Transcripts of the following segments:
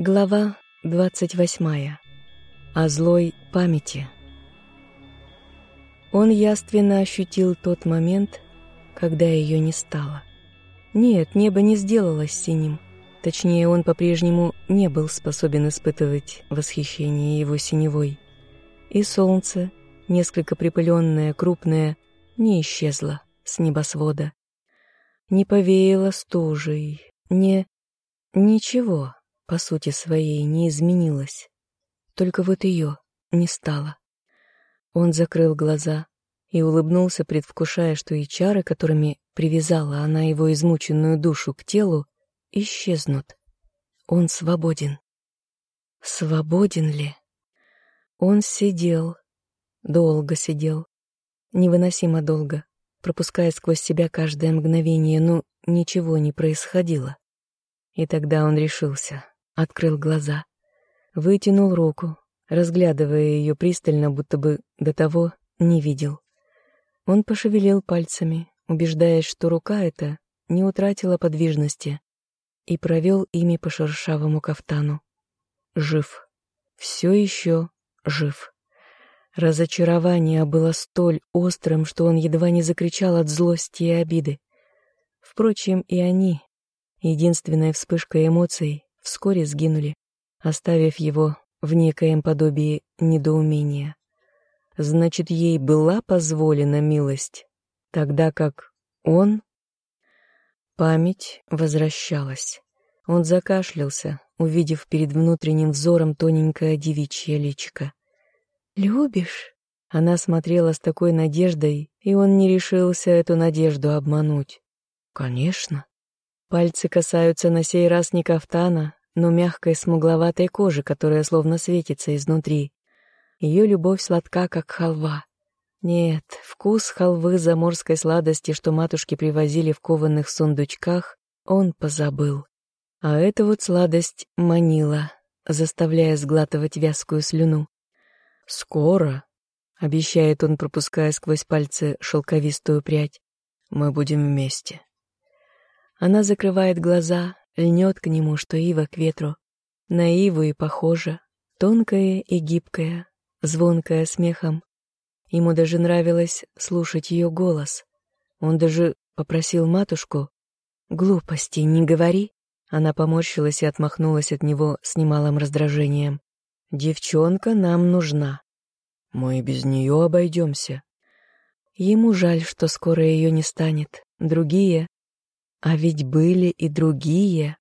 Глава 28. О злой памяти. Он яственно ощутил тот момент, когда ее не стало. Нет, небо не сделалось синим. Точнее, он по-прежнему не был способен испытывать восхищение его синевой. И солнце, несколько припыленное, крупное, не исчезло с небосвода. Не повеяло стужей, не... ничего по сути своей не изменилась. Только вот ее не стало. Он закрыл глаза и улыбнулся, предвкушая, что и чары, которыми привязала она его измученную душу к телу, исчезнут. Он свободен. Свободен ли? Он сидел, долго сидел, невыносимо долго, пропуская сквозь себя каждое мгновение, но ничего не происходило. И тогда он решился открыл глаза, вытянул руку, разглядывая ее пристально, будто бы до того не видел. Он пошевелил пальцами, убеждаясь, что рука эта не утратила подвижности, и провел ими по шершавому кафтану. Жив. Все еще жив. Разочарование было столь острым, что он едва не закричал от злости и обиды. Впрочем, и они, единственная вспышка эмоций, вскоре сгинули, оставив его в некоем подобии недоумения. Значит, ей была позволена милость, тогда как он... Память возвращалась. Он закашлялся, увидев перед внутренним взором тоненькое девичье личико. «Любишь?» Она смотрела с такой надеждой, и он не решился эту надежду обмануть. «Конечно». Пальцы касаются на сей раз не кафтана, но мягкой смугловатой кожи, которая словно светится изнутри. Ее любовь сладка, как халва. Нет, вкус халвы заморской сладости, что матушки привозили в кованых сундучках, он позабыл. А эта вот сладость манила, заставляя сглатывать вязкую слюну. «Скоро», — обещает он, пропуская сквозь пальцы шелковистую прядь, — «мы будем вместе». Она закрывает глаза, льнет к нему, что ива к ветру. На иву и похожа, тонкая и гибкая, звонкая смехом. Ему даже нравилось слушать ее голос. Он даже попросил матушку «Глупости не говори». Она поморщилась и отмахнулась от него с немалым раздражением. «Девчонка нам нужна. Мы без нее обойдемся». Ему жаль, что скоро ее не станет. Другие, а ведь были и другие,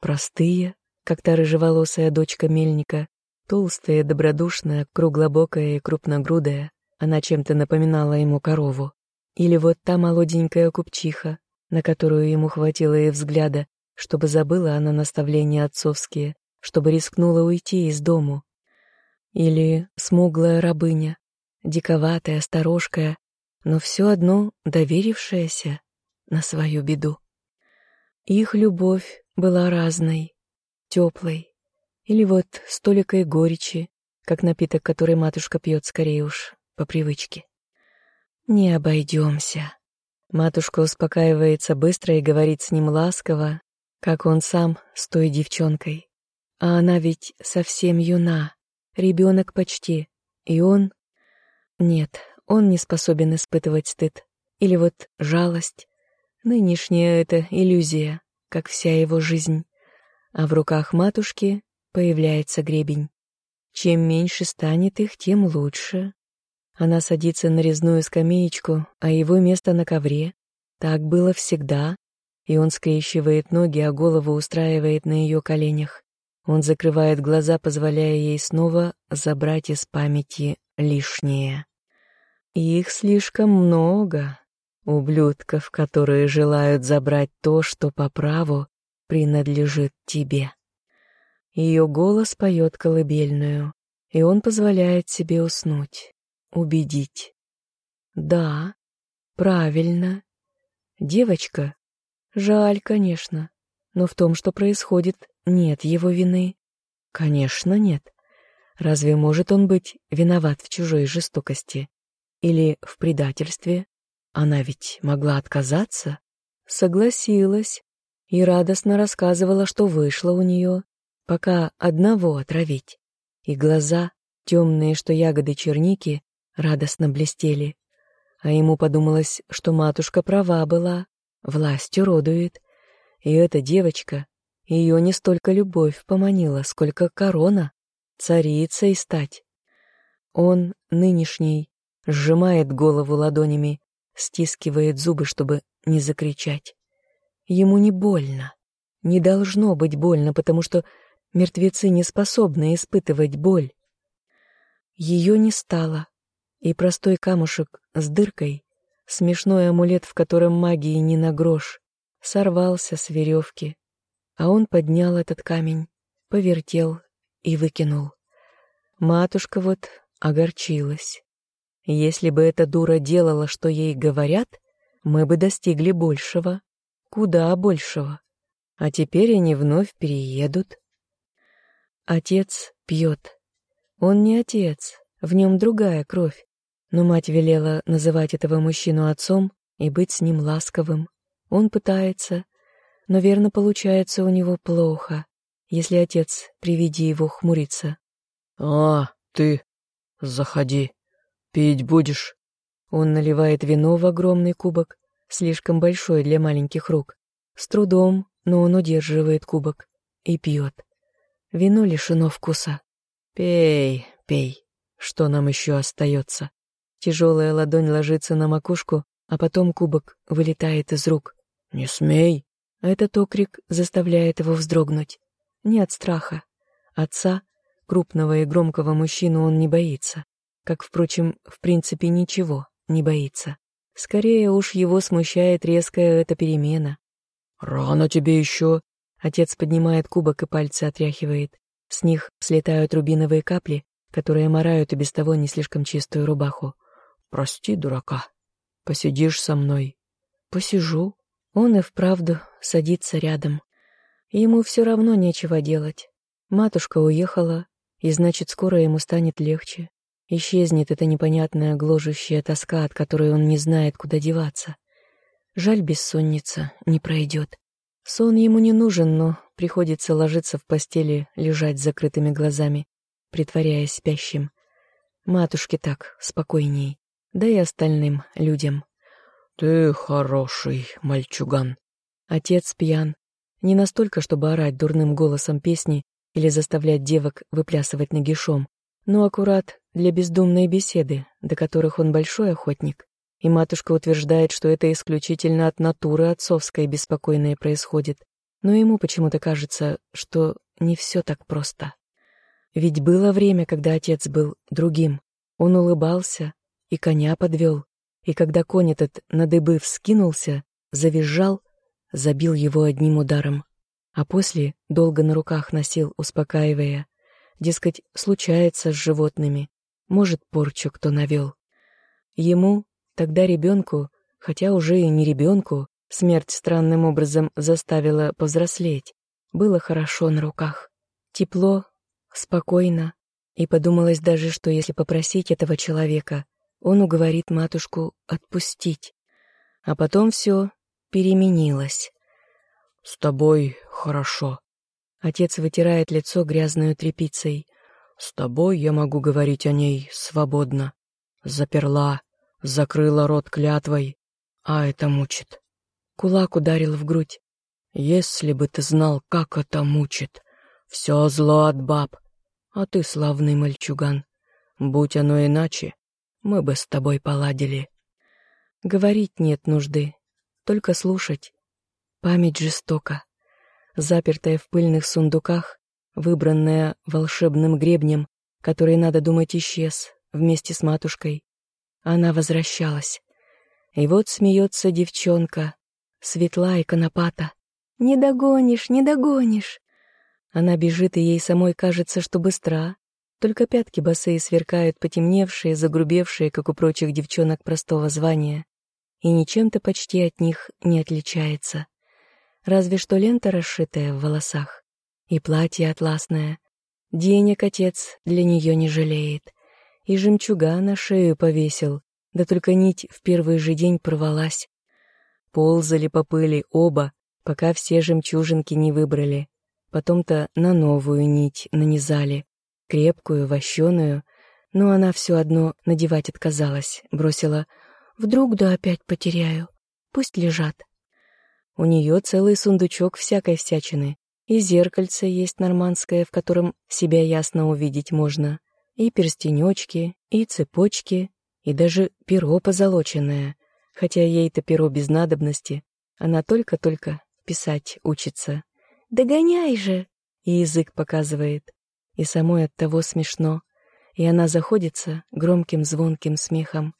простые, как та рыжеволосая дочка мельника, толстая, добродушная, круглобокая и крупногрудая. Она чем-то напоминала ему корову. Или вот та молоденькая купчиха, на которую ему хватило и взгляда, чтобы забыла она наставления отцовские, чтобы рискнула уйти из дому. Или смуглая рабыня, диковатая, сторожкая, но все одно доверившаяся на свою беду. Их любовь была разной, теплой, или вот столикой горечи, как напиток, который матушка пьет скорее уж по привычке. «Не обойдемся». Матушка успокаивается быстро и говорит с ним ласково, как он сам с той девчонкой. А она ведь совсем юна, ребенок почти, и он... Нет, он не способен испытывать стыд. Или вот жалость, Нынешняя это иллюзия, как вся его жизнь. А в руках матушки появляется гребень. Чем меньше станет их, тем лучше. Она садится на резную скамеечку, а его место на ковре. Так было всегда. И он скрещивает ноги, а голову устраивает на ее коленях. Он закрывает глаза, позволяя ей снова забрать из памяти лишнее. Их слишком много, ублюдков, которые желают забрать то, что по праву принадлежит тебе. Ее голос поет колыбельную, и он позволяет себе уснуть, убедить. Да, правильно. Девочка? Жаль, конечно, но в том, что происходит, нет его вины. Конечно, нет. Разве может он быть виноват в чужой жестокости? Или в предательстве? Она ведь могла отказаться? Согласилась и радостно рассказывала, что вышло у нее, пока одного отравить. И глаза, темные, что ягоды черники, радостно блестели. А ему подумалось, что матушка права была, власть уродует. И эта девочка, ее не столько любовь поманила, сколько корона, царицей стать. Он, нынешний, сжимает голову ладонями, стискивает зубы, чтобы не закричать. Ему не больно. Не должно быть больно, потому что мертвецы не способны испытывать боль. Ее не стало, и простой камушек с дыркой, смешной амулет, в котором магии не на грош, сорвался с веревки, а он поднял этот камень, повертел и выкинул. Матушка вот огорчилась. Если бы эта дура делала, что ей говорят, мы бы достигли большего, куда большего. А теперь они вновь переедут. Отец пьет. Он не отец, в нем другая кровь. Но мать велела называть этого мужчину отцом и быть с ним ласковым. Он пытается, но верно получается у него плохо, если отец при виде его хмурится. «А, ты, заходи, пить будешь?» Он наливает вино в огромный кубок, слишком большой для маленьких рук. С трудом, но он удерживает кубок и пьет. Вино лишено вкуса. «Пей, пей, что нам еще остается?» Тяжелая ладонь ложится на макушку, а потом кубок вылетает из рук. «Не смей!» Этот окрик заставляет его вздрогнуть. Не от страха. Отца, крупного и громкого мужчину, он не боится. Как, впрочем, в принципе, ничего не боится. Скорее уж его смущает резкая эта перемена. «Рано тебе еще!» Отец поднимает кубок и пальцы отряхивает. С них слетают рубиновые капли, которые морают и без того не слишком чистую рубаху. «Прости, дурака. Посидишь со мной?» «Посижу». Он и вправду садится рядом. Ему все равно нечего делать. Матушка уехала, и значит, скоро ему станет легче. Исчезнет эта непонятная гложущая тоска, от которой он не знает, куда деваться. Жаль, бессонница не пройдет. Сон ему не нужен, но приходится ложиться в постели, лежать с закрытыми глазами, притворяясь спящим. Матушке так спокойней, да и остальным людям. «Ты хороший мальчуган». Отец пьян. Не настолько, чтобы орать дурным голосом песни или заставлять девок выплясывать нагишом, но аккурат для бездумной беседы, до которых он большой охотник. И матушка утверждает, что это исключительно от натуры отцовской беспокойное происходит. Но ему почему-то кажется, что не все так просто. Ведь было время, когда отец был другим. Он улыбался и коня подвел. И когда конь этот на дыбы вскинулся, завизжал, забил его одним ударом. А после долго на руках носил, успокаивая. Дескать, случается с животными. Может, порчу кто навел. Ему, Тогда ребенку, хотя уже и не ребенку, смерть странным образом заставила повзрослеть. Было хорошо на руках. Тепло, спокойно. И подумалось даже, что если попросить этого человека, он уговорит матушку отпустить. А потом все переменилось. «С тобой хорошо». Отец вытирает лицо грязной тряпицей. «С тобой я могу говорить о ней свободно. Заперла, закрыла рот клятвой, а это мучит. Кулак ударил в грудь. Если бы ты знал, как это мучит. Все зло от баб. А ты славный мальчуган. Будь оно иначе, мы бы с тобой поладили. Говорить нет нужды, только слушать. Память жестока. Запертая в пыльных сундуках, выбранная волшебным гребнем, который, надо думать, исчез вместе с матушкой. Она возвращалась. И вот смеется девчонка, светла и конопата. «Не догонишь, не догонишь!» Она бежит, и ей самой кажется, что быстра. Только пятки босые сверкают, потемневшие, загрубевшие, как у прочих девчонок простого звания. И ничем-то почти от них не отличается. Разве что лента расшитая в волосах. И платье атласное. Денег отец для нее не жалеет и жемчуга на шею повесил, да только нить в первый же день порвалась. Ползали по пыли оба, пока все жемчужинки не выбрали. Потом-то на новую нить нанизали, крепкую, вощеную, но она все одно надевать отказалась, бросила «Вдруг да опять потеряю, пусть лежат». У нее целый сундучок всякой всячины, и зеркальце есть нормандское, в котором себя ясно увидеть можно, и перстенечки, и цепочки, и даже перо позолоченное, хотя ей-то перо без надобности, она только-только писать учится. «Догоняй же!» И язык показывает. И самой от того смешно. И она заходится громким звонким смехом.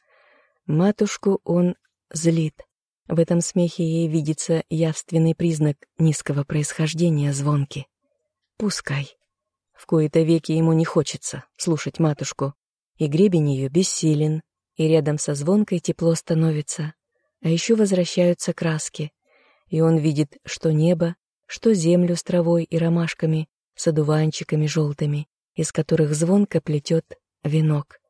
Матушку он злит. В этом смехе ей видится явственный признак низкого происхождения звонки. Пускай. В кои-то веки ему не хочется слушать матушку. И гребень ее бессилен, и рядом со звонкой тепло становится. А еще возвращаются краски. И он видит, что небо, что землю с травой и ромашками, с одуванчиками желтыми, из которых звонко плетет венок.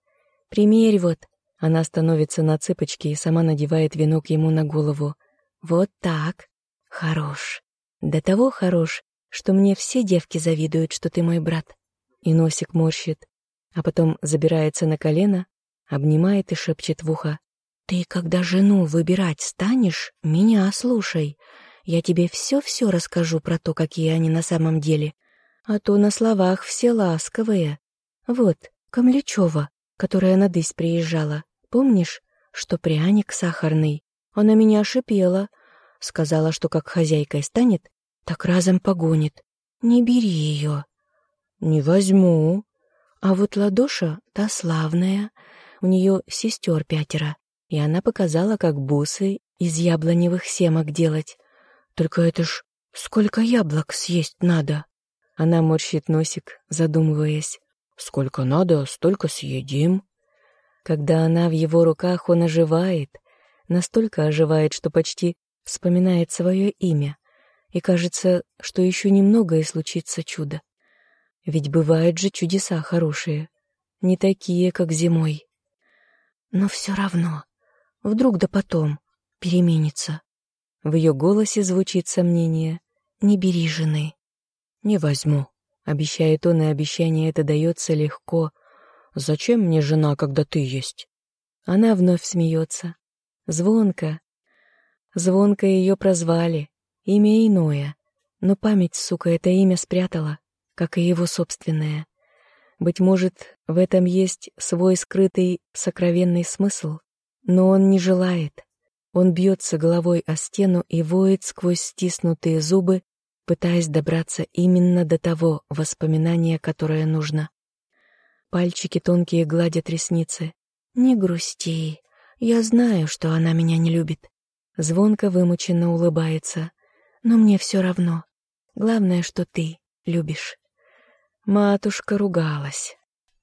«Примерь вот!» Она становится на цыпочки и сама надевает венок ему на голову. «Вот так! Хорош! До того хорош, что мне все девки завидуют, что ты мой брат!» И носик морщит, а потом забирается на колено, обнимает и шепчет в ухо. «Ты, когда жену выбирать станешь, меня слушай. Я тебе все-все расскажу про то, какие они на самом деле. А то на словах все ласковые. Вот, Камлячева, которая на дысь приезжала, помнишь, что пряник сахарный? Она меня шипела. Сказала, что как хозяйкой станет, так разом погонит. Не бери ее. Не возьму. А вот Ладоша, та славная, у нее сестер пятеро, и она показала, как бусы из яблоневых семок делать. Только это ж сколько яблок съесть надо. Она морщит носик, задумываясь. Сколько надо, столько съедим. Когда она в его руках, он оживает. Настолько оживает, что почти вспоминает свое имя. И кажется, что еще немного и случится чудо. Ведь бывают же чудеса хорошие. Не такие, как зимой. Но все равно. Вдруг да потом переменится. В ее голосе звучит сомнение. «Не бери жены». «Не возьму», — обещает он, и обещание это дается легко. «Зачем мне жена, когда ты есть?» Она вновь смеется. Звонко. Звонко ее прозвали. Имя иное. Но память, сука, это имя спрятала, как и его собственное. Быть может, в этом есть свой скрытый сокровенный смысл, но он не желает. Он бьется головой о стену и воет сквозь стиснутые зубы, пытаясь добраться именно до того воспоминания, которое нужно. Пальчики тонкие гладят ресницы. «Не грусти. Я знаю, что она меня не любит». Звонко вымученно улыбается. «Но мне все равно. Главное, что ты любишь». Матушка ругалась.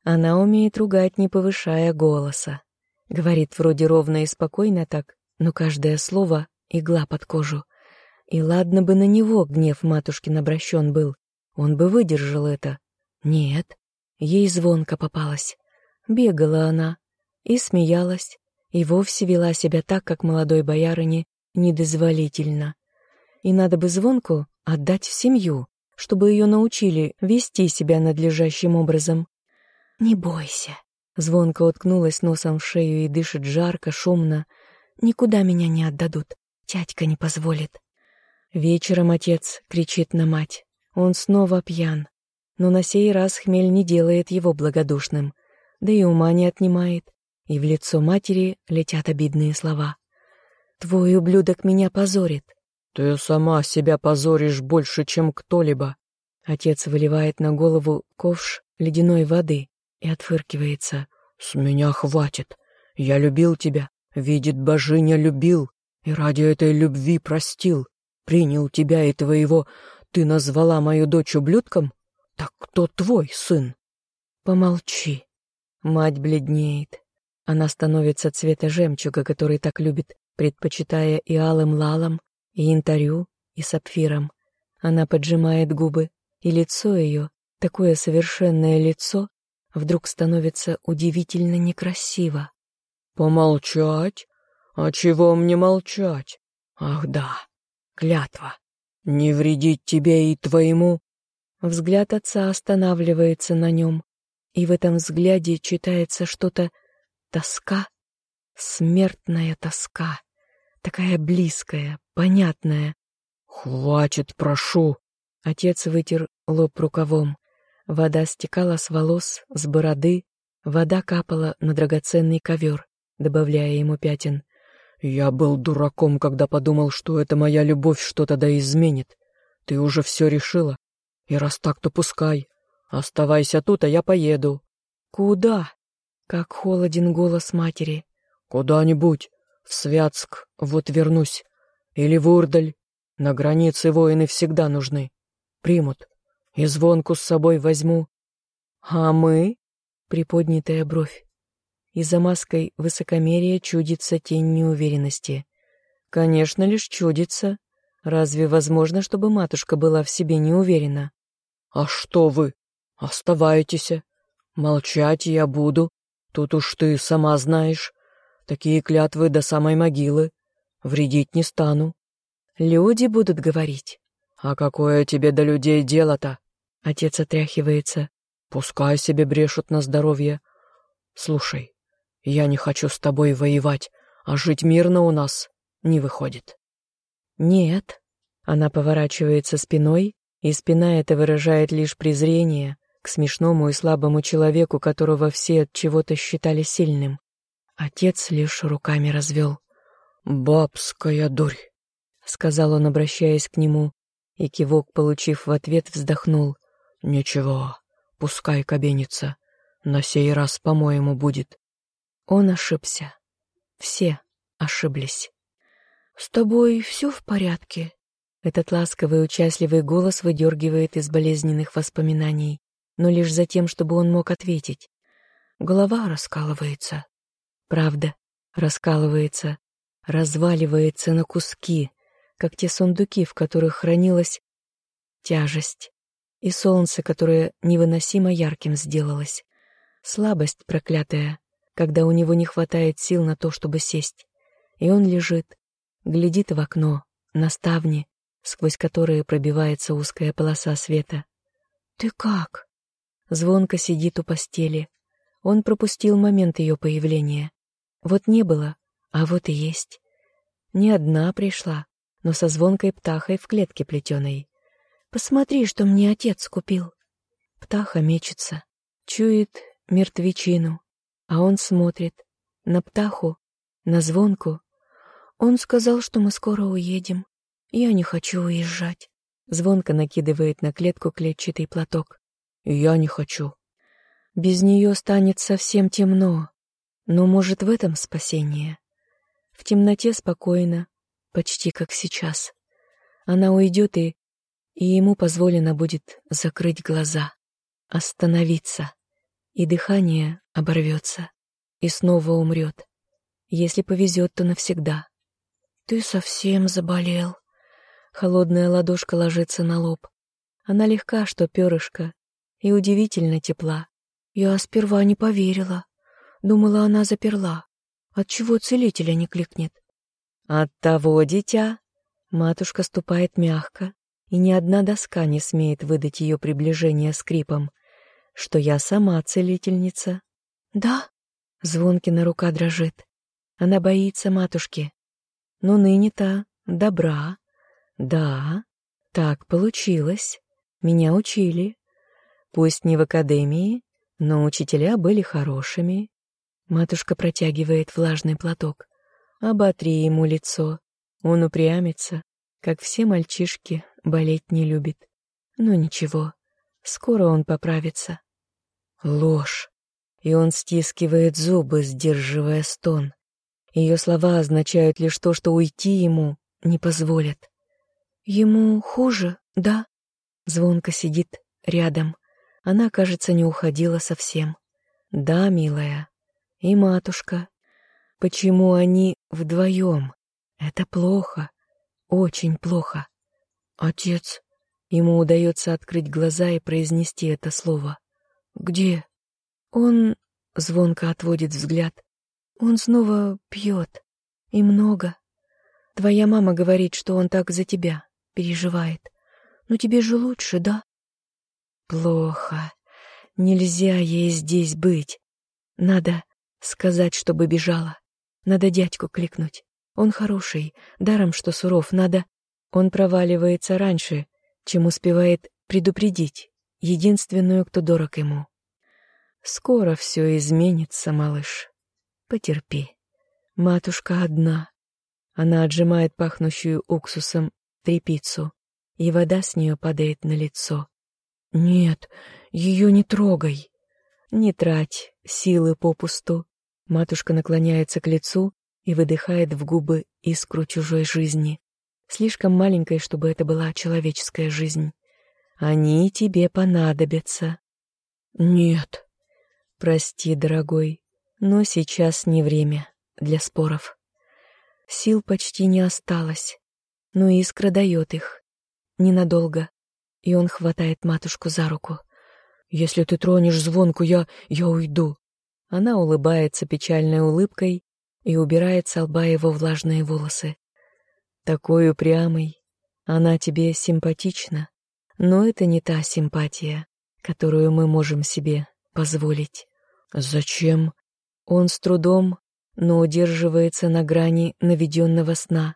Она умеет ругать, не повышая голоса. Говорит вроде ровно и спокойно так, но каждое слово — игла под кожу. И ладно бы на него гнев матушкин обращен был, он бы выдержал это. Нет, ей звонко попалась. Бегала она и смеялась, и вовсе вела себя так, как молодой боярине, недозволительно. И надо бы звонку отдать в семью, чтобы ее научили вести себя надлежащим образом. «Не бойся», — звонко уткнулась носом в шею и дышит жарко, шумно, — Никуда меня не отдадут. Тятька не позволит. Вечером отец кричит на мать. Он снова пьян. Но на сей раз хмель не делает его благодушным. Да и ума не отнимает. И в лицо матери летят обидные слова. «Твой ублюдок меня позорит». «Ты сама себя позоришь больше, чем кто-либо». Отец выливает на голову ковш ледяной воды и отфыркивается. «С меня хватит. Я любил тебя, Видит, божиня любил, и ради этой любви простил. Принял тебя и твоего. Ты назвала мою дочь ублюдком? Так кто твой сын? Помолчи. Мать бледнеет. Она становится цвета жемчуга, который так любит, предпочитая и алым лалом, и янтарю, и сапфиром. Она поджимает губы, и лицо ее, такое совершенное лицо, вдруг становится удивительно некрасиво. «Помолчать? А чего мне молчать? Ах да, клятва. Не вредить тебе и твоему, Взгляд отца останавливается на нем, и в этом взгляде читается что-то тоска, смертная тоска, такая близкая, понятная. «Хватит, прошу!» Отец вытер лоб рукавом. Вода стекала с волос, с бороды, вода капала на драгоценный ковер, добавляя ему пятен. «Я был дураком, когда подумал, что это моя любовь что-то да изменит. Ты уже все решила. И раз так, то пускай. Оставайся тут, а я поеду». «Куда?» Как холоден голос матери. «Куда-нибудь. В Святск. Вот вернусь. Или в Урдаль. На границе воины всегда нужны. Примут. И звонку с собой возьму. А мы? Приподнятая бровь. И за маской высокомерия чудится тень неуверенности. Конечно, лишь чудится. Разве возможно, чтобы матушка была в себе не уверена? А что вы? Оставайтесь. Молчать я буду. Тут уж ты сама знаешь. Такие клятвы до самой могилы. Вредить не стану. Люди будут говорить. «А какое тебе до людей дело-то?» Отец отряхивается. «Пускай себе брешут на здоровье. Слушай, я не хочу с тобой воевать, а жить мирно у нас не выходит». «Нет». Она поворачивается спиной, и спина эта выражает лишь презрение к смешному и слабому человеку, которого все от чего-то считали сильным. Отец лишь руками развел. «Бабская дурь», — сказал он, обращаясь к нему, и кивок, получив в ответ, вздохнул. «Ничего, пускай кабенится. На сей раз, по-моему, будет». Он ошибся. Все ошиблись. «С тобой все в порядке?» Этот ласковый, участливый голос выдергивает из болезненных воспоминаний, но лишь за тем, чтобы он мог ответить. Голова раскалывается. Правда, раскалывается, разваливается на куски, как те сундуки, в которых хранилась тяжесть, и солнце, которое невыносимо ярким сделалось. Слабость проклятая, когда у него не хватает сил на то, чтобы сесть. И он лежит, глядит в окно, на ставни, сквозь которые пробивается узкая полоса света. «Ты как?» Звонко сидит у постели. Он пропустил момент ее появления. Вот не было, а вот и есть. Не одна пришла, но со звонкой птахой в клетке плетеной. «Посмотри, что мне отец купил!» Птаха мечется, чует мертвечину, а он смотрит на птаху, на звонку. Он сказал, что мы скоро уедем. Я не хочу уезжать. Звонко накидывает на клетку клетчатый платок. Я не хочу. Без нее станет совсем темно. Но, может, в этом спасение? В темноте спокойно, почти как сейчас. Она уйдет, и, и ему позволено будет закрыть глаза, остановиться, и дыхание оборвется, и снова умрет. Если повезет, то навсегда. «Ты совсем заболел». Холодная ладошка ложится на лоб. Она легка, что перышко, и удивительно тепла. Я сперва не поверила. Думала, она заперла. Отчего целителя не кликнет? От того, дитя, матушка ступает мягко, и ни одна доска не смеет выдать ее приближение скрипом, что я сама целительница. Да? Звонкина рука дрожит. Она боится матушки. Но ныне-то добра. Да, так получилось. Меня учили. Пусть не в академии, но учителя были хорошими. Матушка протягивает влажный платок. Оботри ему лицо. Он упрямится, как все мальчишки, болеть не любит. Но ничего, скоро он поправится. Ложь. И он стискивает зубы, сдерживая стон. Ее слова означают лишь то, что уйти ему не позволят. Ему хуже, да? Звонко сидит рядом. Она, кажется, не уходила совсем. Да, милая. И матушка, Почему они вдвоем? Это плохо, очень плохо. Отец, ему удается открыть глаза и произнести это слово. Где? Он звонко отводит взгляд. Он снова пьет. И много. Твоя мама говорит, что он так за тебя переживает. Но тебе же лучше, да? Плохо. Нельзя ей здесь быть. Надо сказать, чтобы бежала. Надо дядьку кликнуть. Он хороший, даром что суров, надо... Он проваливается раньше, чем успевает предупредить единственную, кто дорог ему. Скоро все изменится, малыш. Потерпи. Матушка одна. Она отжимает пахнущую уксусом трепицу, и вода с нее падает на лицо. Нет, ее не трогай. Не трать силы попусту. Матушка наклоняется к лицу и выдыхает в губы искру чужой жизни. Слишком маленькой, чтобы это была человеческая жизнь. Они тебе понадобятся. Нет. Прости, дорогой, но сейчас не время для споров. Сил почти не осталось, но искра дает их. Ненадолго. И он хватает матушку за руку. «Если ты тронешь звонку, я... я уйду». Она улыбается печальной улыбкой и убирает с лба его влажные волосы. Такой упрямый. Она тебе симпатична, но это не та симпатия, которую мы можем себе позволить. Зачем? Он с трудом, но удерживается на грани наведенного сна.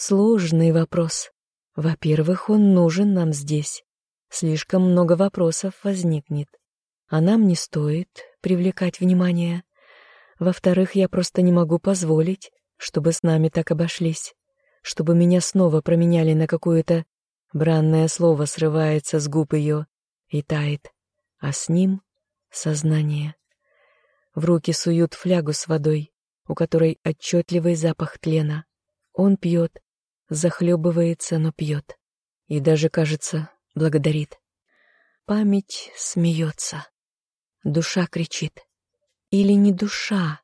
Сложный вопрос. Во-первых, он нужен нам здесь. Слишком много вопросов возникнет. А нам не стоит привлекать внимание. Во-вторых, я просто не могу позволить, чтобы с нами так обошлись, чтобы меня снова променяли на какое-то бранное слово срывается с губ ее и тает, а с ним — сознание. В руки суют флягу с водой, у которой отчетливый запах тлена. Он пьет, захлебывается, но пьет. И даже, кажется, благодарит. Память смеется. Душа кричит. Или не душа,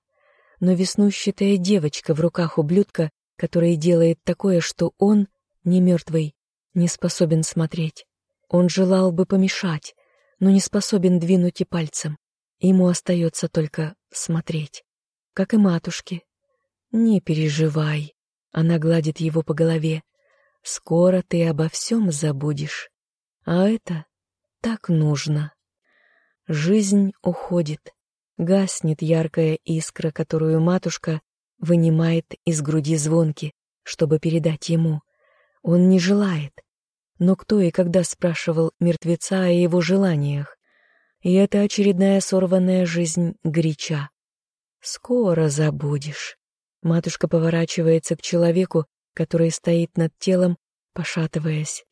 но веснущатая девочка в руках ублюдка, который делает такое, что он, не мертвый, не способен смотреть. Он желал бы помешать, но не способен двинуть и пальцем. Ему остается только смотреть. Как и матушке. Не переживай. Она гладит его по голове. Скоро ты обо всем забудешь. А это так нужно. Жизнь уходит. Гаснет яркая искра, которую матушка вынимает из груди звонки, чтобы передать ему. Он не желает. Но кто и когда спрашивал мертвеца о его желаниях? И это очередная сорванная жизнь горяча. Скоро забудешь. Матушка поворачивается к человеку, который стоит над телом, пошатываясь.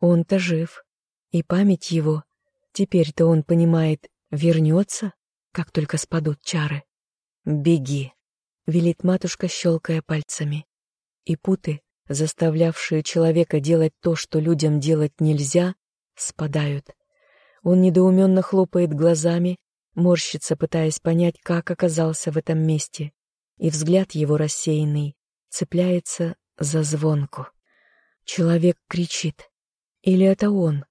Он-то жив, и память его, теперь-то он понимает, вернется как только спадут чары. «Беги!» — велит матушка, щелкая пальцами. И путы, заставлявшие человека делать то, что людям делать нельзя, спадают. Он недоуменно хлопает глазами, морщится, пытаясь понять, как оказался в этом месте, и взгляд его рассеянный цепляется за звонку. Человек кричит. Или это он?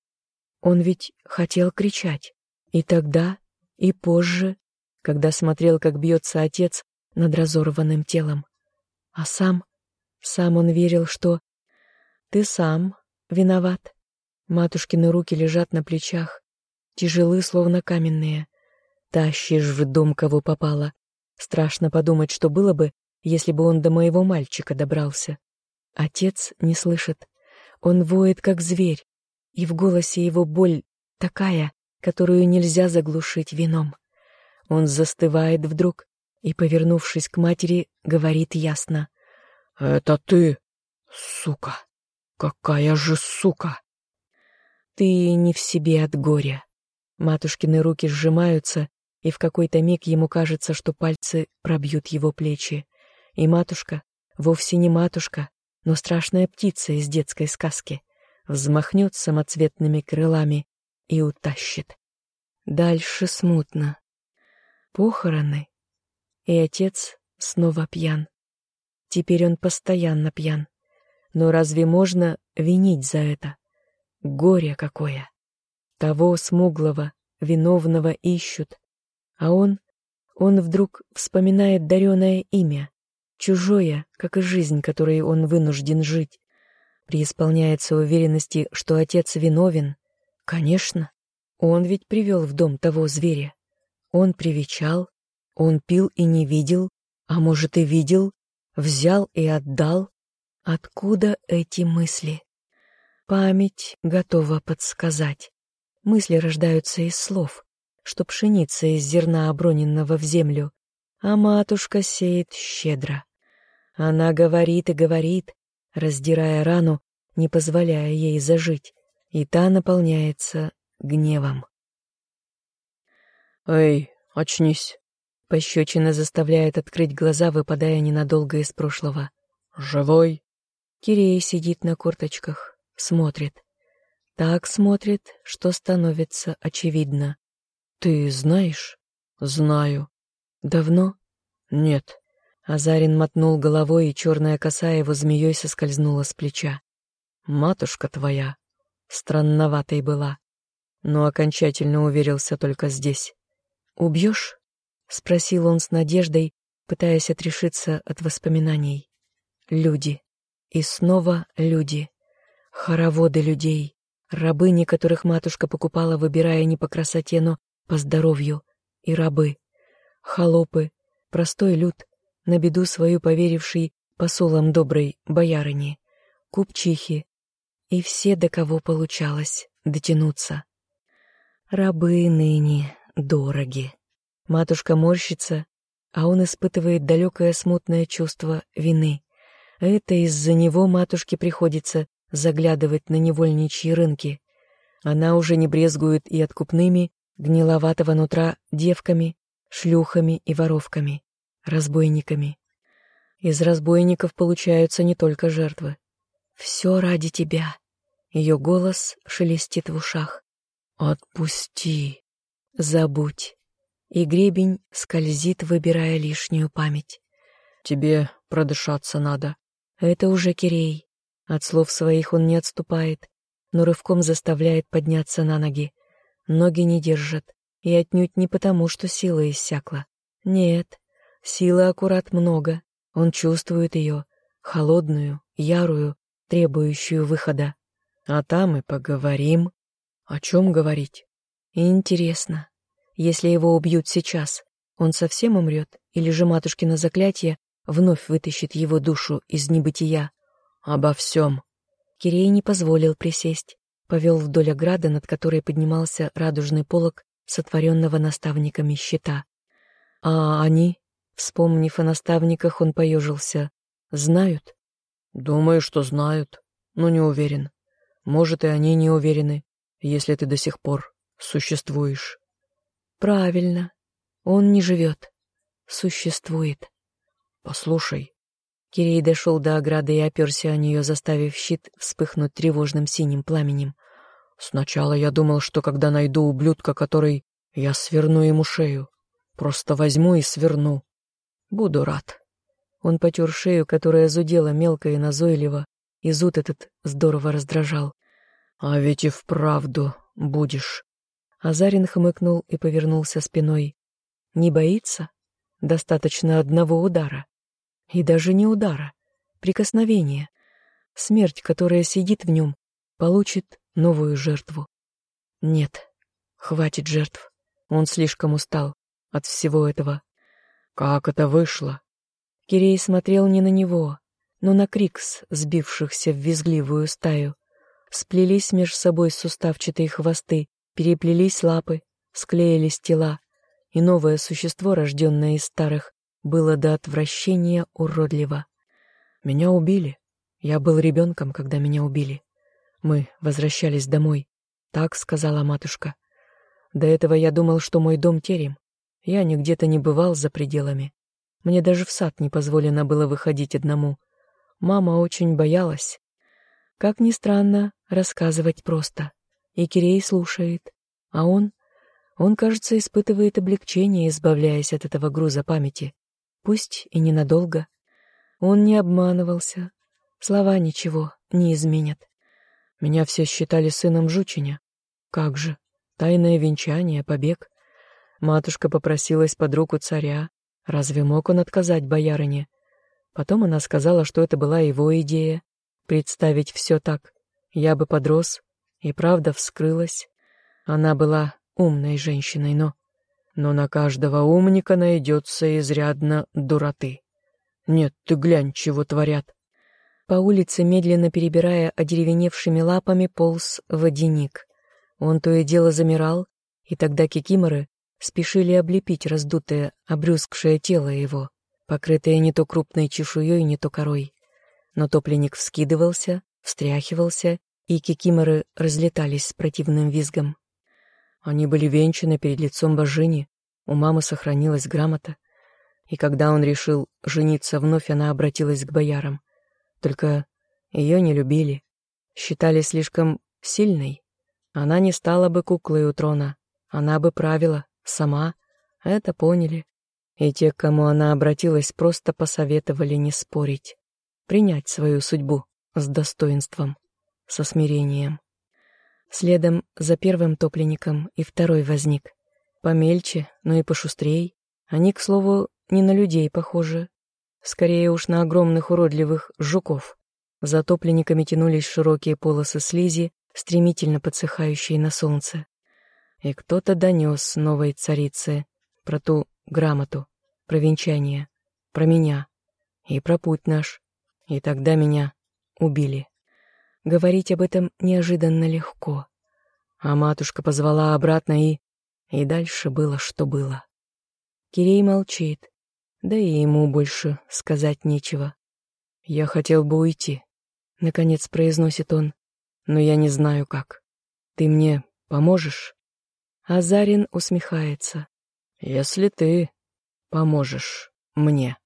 Он ведь хотел кричать. И тогда и позже, когда смотрел, как бьется отец над разорванным телом. А сам, сам он верил, что «ты сам виноват». Матушкины руки лежат на плечах, тяжелы, словно каменные. Тащишь в дом, кого попало. Страшно подумать, что было бы, если бы он до моего мальчика добрался. Отец не слышит. Он воет, как зверь, и в голосе его боль такая, которую нельзя заглушить вином. Он застывает вдруг и, повернувшись к матери, говорит ясно. «Это ты, сука! Какая же сука!» «Ты не в себе от горя». Матушкины руки сжимаются, и в какой-то миг ему кажется, что пальцы пробьют его плечи. И матушка, вовсе не матушка, но страшная птица из детской сказки, взмахнет самоцветными крылами и утащит. Дальше смутно. Похороны. И отец снова пьян. Теперь он постоянно пьян. Но разве можно винить за это? Горе какое! Того смуглого, виновного ищут. А он, он вдруг вспоминает дареное имя, чужое, как и жизнь, которой он вынужден жить. Преисполняется уверенности, что отец виновен, Конечно, Он ведь привел в дом того зверя. Он привечал, он пил и не видел, а может и видел, взял и отдал. Откуда эти мысли? Память готова подсказать. Мысли рождаются из слов, что пшеница из зерна оброненного в землю, а матушка сеет щедро. Она говорит и говорит, раздирая рану, не позволяя ей зажить, и та наполняется гневом. «Эй, очнись!» Пощечина заставляет открыть глаза, выпадая ненадолго из прошлого. «Живой?» Кирей сидит на корточках, смотрит. Так смотрит, что становится очевидно. «Ты знаешь?» «Знаю». «Давно?» «Нет». Азарин мотнул головой, и черная коса его змеей соскользнула с плеча. «Матушка твоя странноватой была, но окончательно уверился только здесь. Убьешь?» — спросил он с надеждой, пытаясь отрешиться от воспоминаний. «Люди. И снова люди. Хороводы людей. Рабыни, которых матушка покупала, выбирая не по красоте, но по здоровью. И рабы. Холопы. Простой люд, на беду свою поверивший посолам доброй боярыни. Купчихи. И все, до кого получалось дотянуться. Рабы ныне дороги. Матушка морщится, а он испытывает далекое смутное чувство вины. Это из-за него матушке приходится заглядывать на невольничьи рынки. Она уже не брезгует и откупными, гниловатого нутра девками, шлюхами и воровками, разбойниками. Из разбойников получаются не только жертвы. «Все ради тебя». Ее голос шелестит в ушах. «Отпусти, забудь» и гребень скользит, выбирая лишнюю память. «Тебе продышаться надо». Это уже Кирей. От слов своих он не отступает, но рывком заставляет подняться на ноги. Ноги не держат, и отнюдь не потому, что сила иссякла. Нет, силы аккурат много. Он чувствует ее, холодную, ярую, требующую выхода. А там и поговорим. О чем говорить? Интересно. Если его убьют сейчас, он совсем умрет, или же матушкино заклятие вновь вытащит его душу из небытия? Обо всем. Кирей не позволил присесть, повел вдоль ограды, над которой поднимался радужный полог сотворенного наставниками щита. А они, вспомнив о наставниках, он поежился. Знают? Думаю, что знают, но не уверен. Может, и они не уверены, если ты до сих пор существуешь. Правильно. Он не живет. Существует. Послушай. Кирей дошел до ограды и оперся о нее, заставив щит вспыхнуть тревожным синим пламенем. Сначала я думал, что когда найду ублюдка, который... Я сверну ему шею. Просто возьму и сверну. Буду рад. Он потер шею, которая зудела мелко и назойливо, и зуд этот здорово раздражал. А ведь и вправду будешь. Азарин хмыкнул и повернулся спиной. Не боится? Достаточно одного удара. И даже не удара. Прикосновения. Смерть, которая сидит в нем, получит новую жертву. Нет, хватит жертв. Он слишком устал от всего этого. Как это вышло? Кирей смотрел не на него, но на Крикс, сбившихся в визгливую стаю. Сплелись меж собой суставчатые хвосты, Переплелись лапы, склеились тела, и новое существо, рожденное из старых, было до отвращения уродливо. Меня убили. Я был ребенком, когда меня убили. Мы возвращались домой. Так сказала матушка. До этого я думал, что мой дом терем. Я нигде-то не бывал за пределами. Мне даже в сад не позволено было выходить одному. Мама очень боялась. Как ни странно, рассказывать просто и Кирей слушает. А он... Он, кажется, испытывает облегчение, избавляясь от этого груза памяти. Пусть и ненадолго. Он не обманывался. Слова ничего не изменят. Меня все считали сыном жучиня. Как же? Тайное венчание, побег. Матушка попросилась под руку царя. Разве мог он отказать боярине? Потом она сказала, что это была его идея. Представить все так. Я бы подрос, и правда вскрылась. Она была умной женщиной, но... Но на каждого умника найдется изрядно дуроты. Нет, ты глянь, чего творят. По улице, медленно перебирая одеревеневшими лапами, полз водяник. Он то и дело замирал, и тогда кикиморы спешили облепить раздутое, обрюзгшее тело его, покрытое не то крупной чешуей, не то корой. Но топленник вскидывался, встряхивался, и кикиморы разлетались с противным визгом. Они были венчаны перед лицом божини, у мамы сохранилась грамота, и когда он решил жениться вновь, она обратилась к боярам. Только ее не любили, считали слишком сильной. Она не стала бы куклой у трона, она бы правила, сама, это поняли. И те, к кому она обратилась, просто посоветовали не спорить, принять свою судьбу с достоинством, со смирением. Следом за первым топленником и второй возник. Помельче, но и пошустрей. Они, к слову, не на людей похожи. Скорее уж на огромных уродливых жуков. За топленниками тянулись широкие полосы слизи, стремительно подсыхающие на солнце. И кто-то донес новой царице про ту грамоту, про венчание, про меня и про путь наш. И тогда меня убили. Говорить об этом неожиданно легко. А матушка позвала обратно и... И дальше было, что было. Кирей молчит, да и ему больше сказать нечего. «Я хотел бы уйти», — наконец произносит он, — «но я не знаю как. Ты мне поможешь?» Азарин усмехается. «Если ты поможешь мне».